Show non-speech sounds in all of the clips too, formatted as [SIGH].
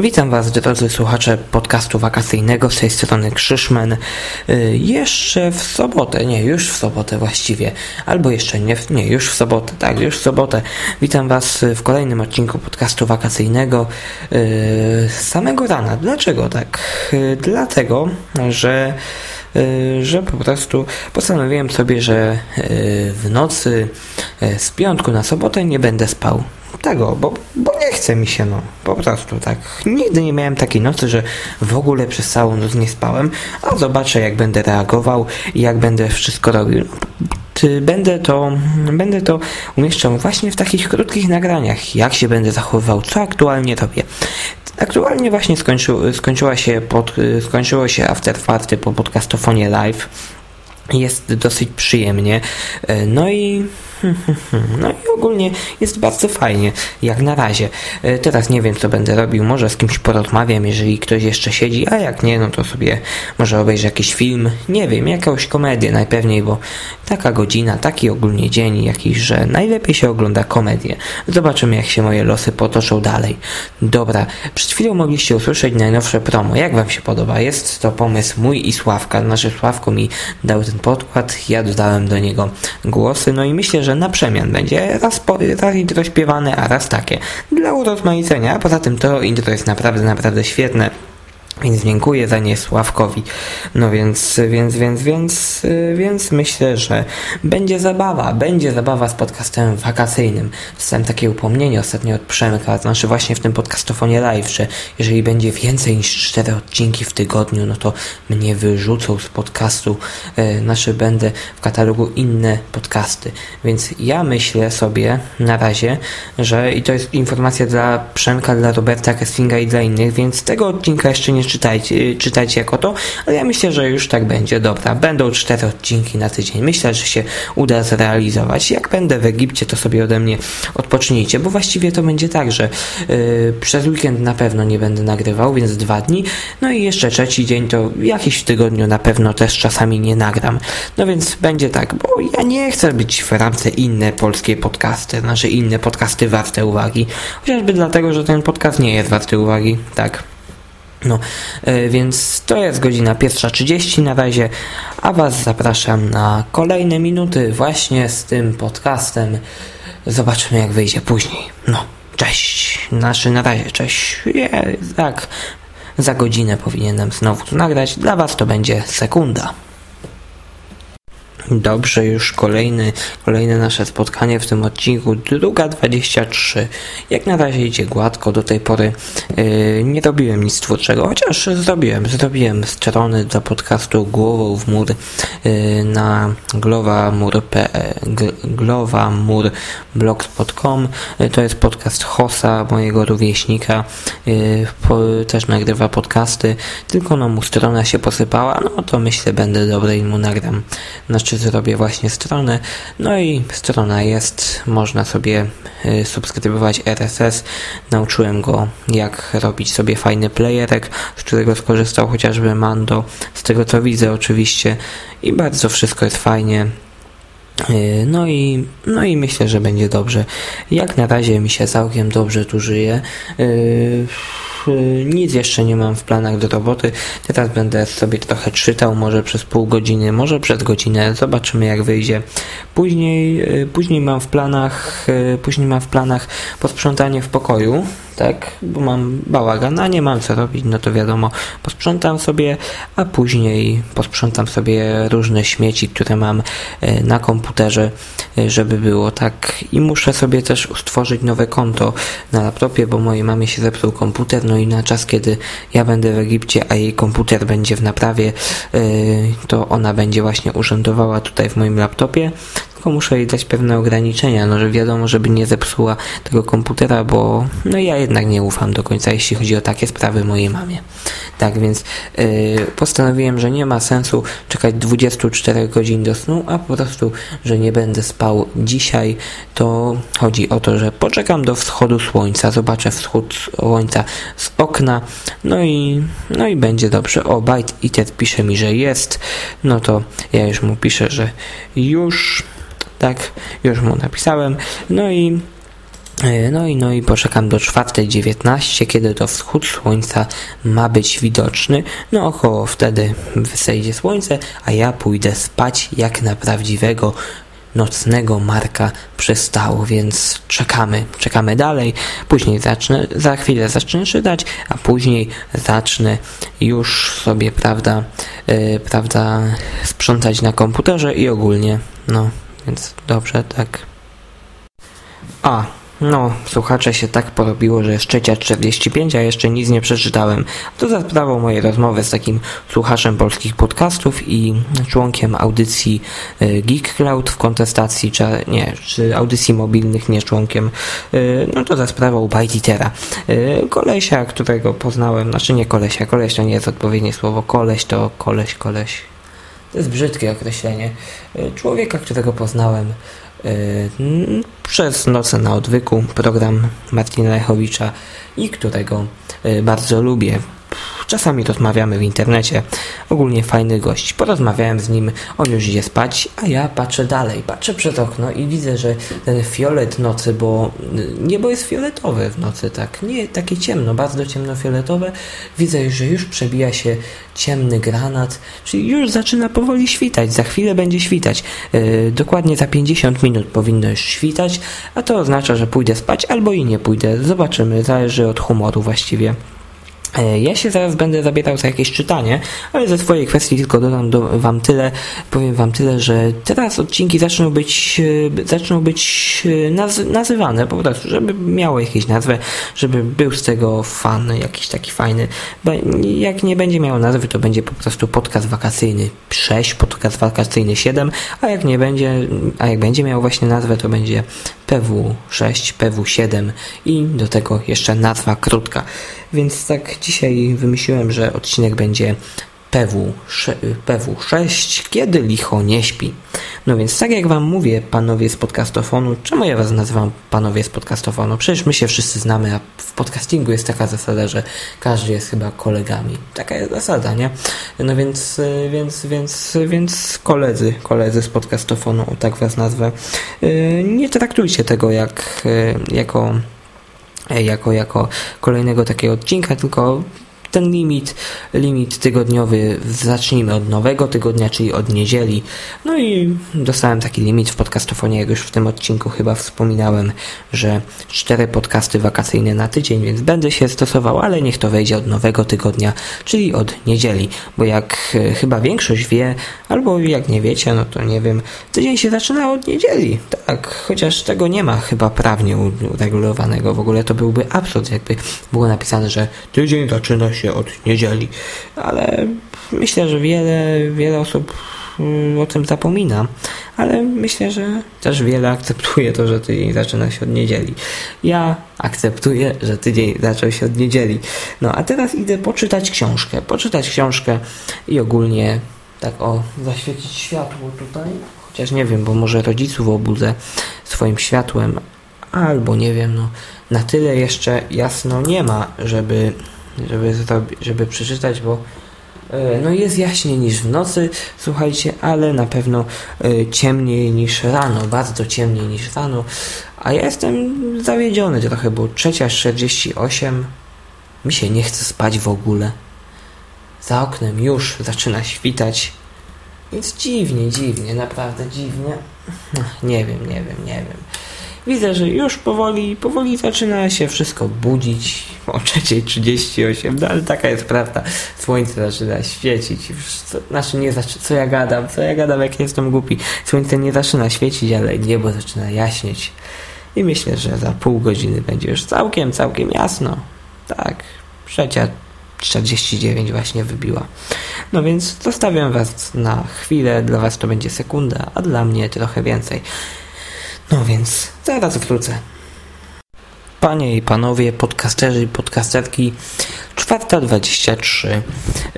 Witam Was, drodzy słuchacze podcastu wakacyjnego, z tej strony Krzyszmen. Y, jeszcze w sobotę, nie, już w sobotę właściwie, albo jeszcze nie, nie, już w sobotę, tak, już w sobotę. Witam Was w kolejnym odcinku podcastu wakacyjnego y, z samego rana. Dlaczego tak? Y, dlatego, że że po prostu postanowiłem sobie, że w nocy z piątku na sobotę nie będę spał tego, bo, bo nie chce mi się, no, po prostu tak. Nigdy nie miałem takiej nocy, że w ogóle przez całą noc nie spałem, a zobaczę jak będę reagował i jak będę wszystko robił. Będę to, będę to umieszczał właśnie w takich krótkich nagraniach, jak się będę zachowywał, co aktualnie robię. Aktualnie właśnie skończył, skończyła się pod, skończyło się after party po podcastofonie live. Jest dosyć przyjemnie. No i [LAUGHS] No i ogólnie jest bardzo fajnie, jak na razie. E, teraz nie wiem, co będę robił. Może z kimś porozmawiam, jeżeli ktoś jeszcze siedzi, a jak nie, no to sobie może obejrzę jakiś film. Nie wiem, jakąś komedię najpewniej, bo taka godzina, taki ogólnie dzień jakiś, że najlepiej się ogląda komedię. Zobaczymy, jak się moje losy potoczą dalej. Dobra, przed chwilą mogliście usłyszeć najnowsze promo. Jak Wam się podoba? Jest to pomysł mój i Sławka. Znaczy Sławko mi dał ten podkład, ja dodałem do niego głosy, no i myślę, że że na przemian będzie raz, po, raz intro śpiewane, a raz takie. Dla urozmaicenia, poza tym to intro jest naprawdę, naprawdę świetne. Więc dziękuję za nie Sławkowi. No więc, więc, więc, więc, więc myślę, że będzie zabawa. Będzie zabawa z podcastem wakacyjnym. Dostałem takie upomnienie ostatnio od Przemka, znaczy właśnie w tym podcastofonie live, że jeżeli będzie więcej niż cztery odcinki w tygodniu, no to mnie wyrzucą z podcastu. E, znaczy będę w katalogu inne podcasty. Więc ja myślę sobie na razie, że i to jest informacja dla Przemka, dla Roberta Kesslinga i dla innych, więc tego odcinka jeszcze nie czytajcie, czytajcie jako to, ale ja myślę, że już tak będzie. Dobra, będą cztery odcinki na tydzień. Myślę, że się uda zrealizować. Jak będę w Egipcie, to sobie ode mnie odpocznijcie, bo właściwie to będzie tak, że yy, przez weekend na pewno nie będę nagrywał, więc dwa dni. No i jeszcze trzeci dzień to jakiś w tygodniu na pewno też czasami nie nagram. No więc będzie tak, bo ja nie chcę być w ramce inne polskie podcasty, znaczy inne podcasty warte uwagi. Chociażby dlatego, że ten podcast nie jest warty uwagi, tak. No, e, więc to jest godzina pierwsza 30 na razie, a Was zapraszam na kolejne minuty właśnie z tym podcastem. Zobaczymy jak wyjdzie później. No, cześć. Naszy na razie, cześć. Je, tak, za godzinę powinienem znowu tu nagrać. Dla Was to będzie sekunda. Dobrze, już kolejny, kolejne nasze spotkanie w tym odcinku, druga 23. Jak na razie idzie gładko, do tej pory yy, nie robiłem nic twórczego, chociaż zrobiłem, zrobiłem strony do podcastu Głową w mur yy, na glowamur.blogspot.com yy, To jest podcast Hosa, mojego rówieśnika, yy, po, też nagrywa podcasty, tylko no mu strona się posypała, no to myślę będę dobry i mu nagram. Znaczy zrobię właśnie stronę. No i strona jest, można sobie y, subskrybować RSS. Nauczyłem go jak robić sobie fajny playerek, z którego skorzystał chociażby Mando, z tego co widzę oczywiście i bardzo wszystko jest fajnie. Y, no i, no i myślę, że będzie dobrze. Jak na razie mi się całkiem dobrze tu żyje. Yy nic jeszcze nie mam w planach do roboty. Teraz będę sobie trochę czytał, może przez pół godziny, może przez godzinę. Zobaczymy jak wyjdzie. Później, y, później mam w planach, y, później mam w planach posprzątanie w pokoju tak, bo mam bałagan, a nie mam co robić, no to wiadomo, posprzątam sobie, a później posprzątam sobie różne śmieci, które mam e, na komputerze, e, żeby było tak. I muszę sobie też stworzyć nowe konto na laptopie, bo mojej mamie się zepsuł komputer, no i na czas, kiedy ja będę w Egipcie, a jej komputer będzie w naprawie, e, to ona będzie właśnie urzędowała tutaj w moim laptopie, tylko muszę jej dać pewne ograniczenia, no że wiadomo, żeby nie zepsuła tego komputera, bo no ja jednak nie ufam do końca, jeśli chodzi o takie sprawy mojej mamie. Tak więc yy, postanowiłem, że nie ma sensu czekać 24 godzin do snu, a po prostu, że nie będę spał dzisiaj, to chodzi o to, że poczekam do wschodu słońca, zobaczę wschód słońca z okna, no i, no i będzie dobrze. O, Byte Eater pisze mi, że jest, no to ja już mu piszę, że już tak, już mu napisałem. No i E, no i, no i poczekam do 4.19, kiedy to wschód słońca ma być widoczny. No około wtedy wysejdzie słońce, a ja pójdę spać jak na prawdziwego nocnego Marka przystało, więc czekamy, czekamy dalej. Później zacznę, za chwilę zacznę czytać, a później zacznę już sobie, prawda, yy, prawda, sprzątać na komputerze i ogólnie, no, więc dobrze, tak. A, no, słuchacze się tak porobiło, że jest trzecia 45, a jeszcze nic nie przeczytałem. To za sprawą mojej rozmowy z takim słuchaczem polskich podcastów i członkiem audycji y, Geek Cloud w kontestacji, czy nie, czy audycji mobilnych, nie członkiem, y, no to za sprawą Bajtitera. Y, kolesia, którego poznałem, znaczy nie kolesia, koleś to nie jest odpowiednie słowo, koleś to koleś, koleś. To jest brzydkie określenie. Człowieka, którego poznałem Y, przez Noce na Odwyku, program Martina Lechowicza i którego y, bardzo lubię. Czasami rozmawiamy w internecie. Ogólnie fajny gość. Porozmawiałem z nim, on już idzie spać, a ja patrzę dalej. Patrzę przez okno i widzę, że ten fiolet nocy, bo niebo jest fioletowe w nocy, tak. Nie takie ciemno, bardzo ciemnofioletowe. Widzę, że już przebija się ciemny granat, czyli już zaczyna powoli świtać. Za chwilę będzie świtać. Yy, dokładnie za 50 minut powinno już świtać, a to oznacza, że pójdę spać albo i nie pójdę. Zobaczymy, zależy od humoru właściwie. E, ja się zaraz będę zabierał za jakieś czytanie, ale ze swojej kwestii tylko dodam do, wam tyle, powiem wam tyle, że teraz odcinki zaczną być, e, zaczną być e, naz, nazywane po prostu, żeby miało jakieś nazwę, żeby był z tego fan jakiś taki fajny. Jak nie będzie miało nazwy, to będzie po prostu podcast wakacyjny 6, podcast wakacyjny 7, a jak nie będzie, a jak będzie miał właśnie nazwę, to będzie PW6, PW7 i do tego jeszcze nazwa krótka. Więc tak dzisiaj wymyśliłem, że odcinek będzie PW, PW6, kiedy licho nie śpi. No więc tak jak wam mówię, panowie z podcastofonu, czemu ja was nazywam panowie z podcastofonu? Przecież my się wszyscy znamy, a w podcastingu jest taka zasada, że każdy jest chyba kolegami. Taka jest zasada, nie? No więc, więc, więc, więc koledzy, koledzy z podcastofonu, tak was nazwę. Nie traktujcie tego jak, jako jako, jako kolejnego takiego odcinka, tylko ten limit, limit tygodniowy zacznijmy od nowego tygodnia, czyli od niedzieli. No i dostałem taki limit w podcastofonie, jak już w tym odcinku chyba wspominałem, że cztery podcasty wakacyjne na tydzień, więc będę się stosował, ale niech to wejdzie od nowego tygodnia, czyli od niedzieli, bo jak e, chyba większość wie, albo jak nie wiecie, no to nie wiem, tydzień się zaczyna od niedzieli, tak, chociaż tego nie ma chyba prawnie uregulowanego, w ogóle to byłby absurd, jakby było napisane, że tydzień zaczyna się od niedzieli, ale myślę, że wiele, wiele osób mm, o tym zapomina, ale myślę, że też wiele akceptuje to, że tydzień zaczyna się od niedzieli. Ja akceptuję, że tydzień zaczął się od niedzieli. No a teraz idę poczytać książkę, poczytać książkę i ogólnie tak o, zaświecić światło tutaj, chociaż nie wiem, bo może rodziców obudzę swoim światłem, albo nie wiem, no na tyle jeszcze jasno nie ma, żeby żeby, żeby przeczytać, bo e, no jest jaśniej niż w nocy, słuchajcie, ale na pewno e, ciemniej niż rano, bardzo ciemniej niż rano. A ja jestem zawiedziony trochę, bo trzecia 48 mi się nie chce spać w ogóle. Za oknem już zaczyna świtać. Więc dziwnie, dziwnie, naprawdę dziwnie. Nie wiem, nie wiem, nie wiem. Widzę, że już powoli, powoli zaczyna się wszystko budzić o 3.38, no ale taka jest prawda. Słońce zaczyna świecić. Znaczy nie zaczyna, co ja gadam, co ja gadam, jak jestem głupi. Słońce nie zaczyna świecić, ale niebo zaczyna jaśnieć. I myślę, że za pół godziny będzie już całkiem, całkiem jasno. Tak, trzecia 49 właśnie wybiła. No więc zostawiam Was na chwilę, dla Was to będzie sekunda, a dla mnie trochę więcej. No więc zaraz wrócę. Panie i panowie, podcasterzy i podcasterki, 4.23.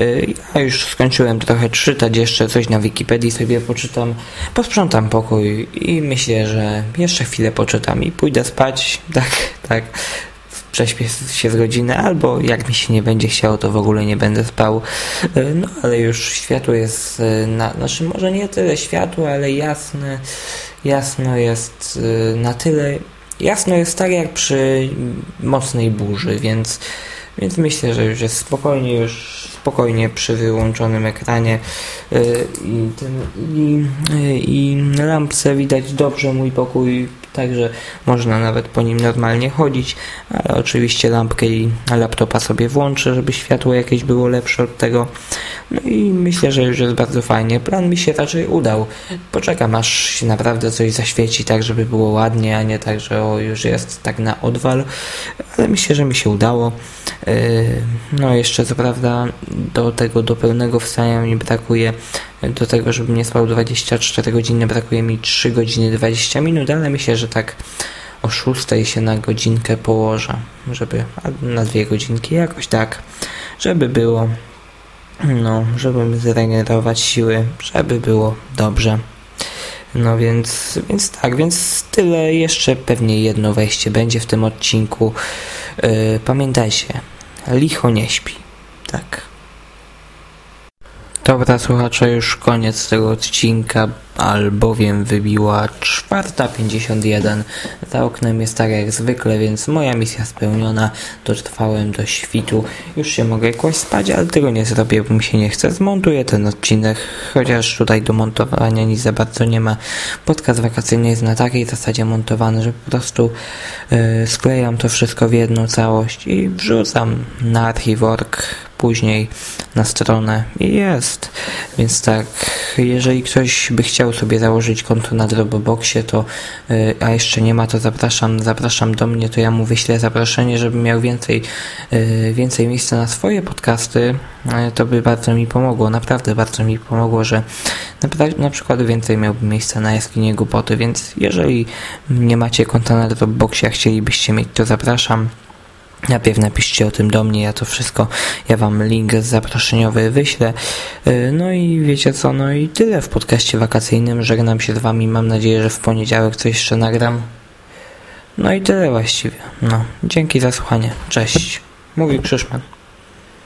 Y, ja już skończyłem trochę czytać, jeszcze coś na Wikipedii sobie poczytam, posprzątam pokój i myślę, że jeszcze chwilę poczytam i pójdę spać. Tak, tak. Prześpię się z godziny, albo jak mi się nie będzie chciało, to w ogóle nie będę spał. Y, no ale już światło jest, y, na, znaczy może nie tyle światło, ale jasne jasno jest y, na tyle jasno jest tak jak przy mocnej burzy, więc, więc myślę, że już jest spokojnie, już spokojnie przy wyłączonym ekranie i, ten, i, i lampce widać dobrze mój pokój także można nawet po nim normalnie chodzić, ale oczywiście lampkę i laptopa sobie włączę, żeby światło jakieś było lepsze od tego. No i myślę, że już jest bardzo fajnie. Plan mi się raczej udał. Poczekam aż się naprawdę coś zaświeci, tak żeby było ładnie, a nie tak, że o, już jest tak na odwal. Ale myślę, że mi się udało. Yy, no jeszcze co prawda do tego do pełnego wstania mi brakuje do tego, żebym nie spał 24 godziny, brakuje mi 3 godziny 20 minut, ale myślę, że tak o 6 się na godzinkę położę, żeby na dwie godzinki jakoś tak, żeby było no, żeby zregenerować siły, żeby było dobrze. No więc, więc tak, więc tyle. Jeszcze pewnie jedno wejście będzie w tym odcinku. Yy, pamiętajcie, licho nie śpi. Tak. Dobra słuchacze, już koniec tego odcinka, albowiem wybiła 4.51. Za oknem jest tak jak zwykle, więc moja misja spełniona. Dotrwałem do świtu. Już się mogę kłaść spać, ale tego nie zrobię, bo mi się nie chce. Zmontuję ten odcinek, chociaż tutaj do montowania nic za bardzo nie ma. Podcast wakacyjny jest na takiej zasadzie montowany, że po prostu yy, sklejam to wszystko w jedną całość i wrzucam na archiwork później na stronę i jest. Więc tak, jeżeli ktoś by chciał sobie założyć konto na Dropboxie, to y, a jeszcze nie ma, to zapraszam, zapraszam do mnie, to ja mu wyślę zaproszenie, żeby miał więcej, y, więcej miejsca na swoje podcasty. Y, to by bardzo mi pomogło, naprawdę bardzo mi pomogło, że na, na przykład więcej miałbym miejsca na jaskinie głupoty, więc jeżeli nie macie konta na Dropboxie, a chcielibyście mieć, to zapraszam. Najpierw napiszcie o tym do mnie, ja to wszystko, ja wam link zaproszeniowy wyślę. Y, no i wiecie co, no i tyle w podcaście wakacyjnym. Żegnam się z wami, mam nadzieję, że w poniedziałek coś jeszcze nagram. No i tyle właściwie. No, dzięki za słuchanie. Cześć. Mówił Krzyszman.